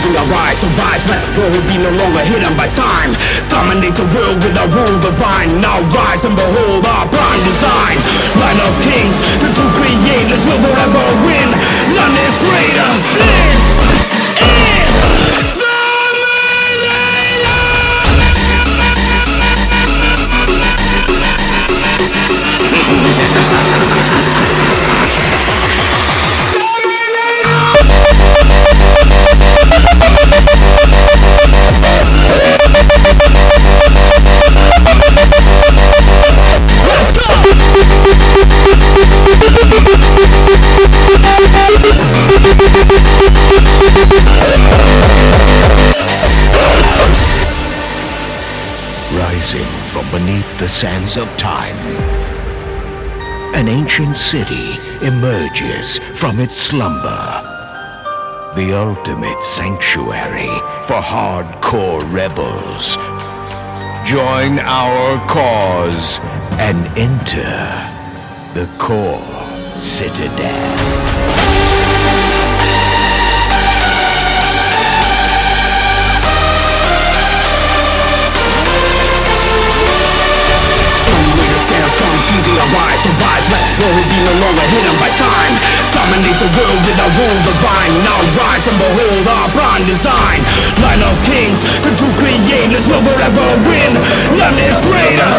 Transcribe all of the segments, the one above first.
confusing our eyes rise, let go, will be no longer hidden by time. Dominate the world with our rule divine. Now rise and behold our prime design. Line of kings, the true creators will forever win. None is greater rising from beneath the sands of time. An ancient city emerges from its slumber. The ultimate sanctuary for hardcore rebels. Join our cause and enter the core citadel. Dominate the world with our rule divine Now rise and behold our prime design. Line of kings, the true creators will forever win. None is greater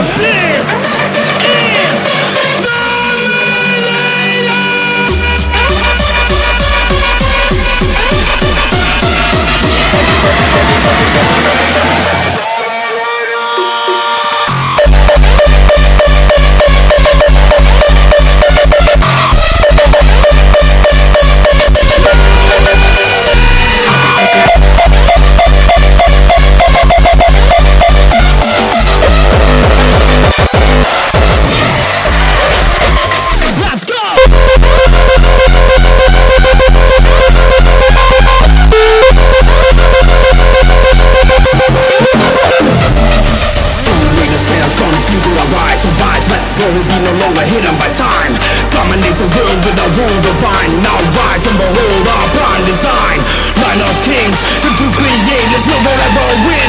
to the rule divine. Now rise and behold our prime design. Line of kings, the two creators will forever win